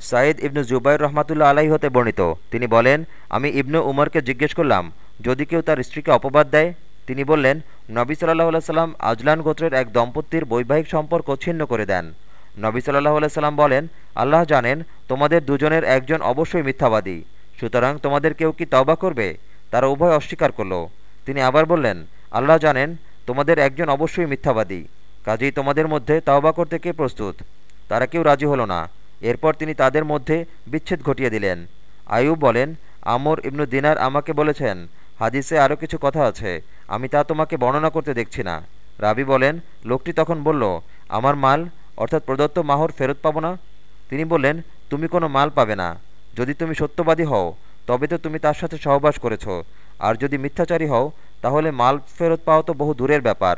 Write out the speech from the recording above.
সাঈদ ইবনু জুবাইর রহমাতুল্লাহ আলাহি হতে বর্ণিত। তিনি বলেন, আমি ইবনু উমরকে জিজ্ঞেস করলাম, যদি কেউ তার স্ত্রীকে অপবাদ দেয়, তিনি বললেন, নবী সাল্লাহ সাল্লাম আজলান গোত্রের এক দম্পতির বৈবাহিক সম্পর্ক ছিন্ন করে দেন। নবী সাল্লাহ সাল্লাম বলেন, আল্লাহ জানেন, তোমাদের দুজনের একজন অবশ্যই মিথ্যাবাদী। সুতরাং তোমাদের কেউ কি তওবা করবে? তারা উভয় অস্বীকার করল। তিনি আবার বললেন, আল্লাহ জানেন, তোমাদের একজন অবশ্যই মিথ্যাবাদী। কাজেই তোমাদের মধ্যে তওবা করতে কে প্রস্তুত? তারা কেউ রাজি হলো না। এরপর তিনি তাদের মধ্যে বিচ্ছেদ ঘটিয়ে দিলেন। আয়ুব বলেন, আমর ইবনু দিনার আমাকে বলেছেন, হাদিসে আরও কিছু কথা আছে, আমি তা তোমাকে বর্ণনা করতে দেখছি না। রাবি বলেন, লোকটি তখন বলল, আমার মাল, অর্থাৎ প্রদত্ত মাহর ফেরত পাবো না তিনি বললেন, তুমি কোনো মাল পাবে না। যদি তুমি সত্যবাদী হও, তবে তো তুমি তার সাথে সহবাস করেছ। আর যদি মিথ্যাচারী হও, তাহলে মাল ফেরত পাওয়া তো বহু দূরের ব্যাপার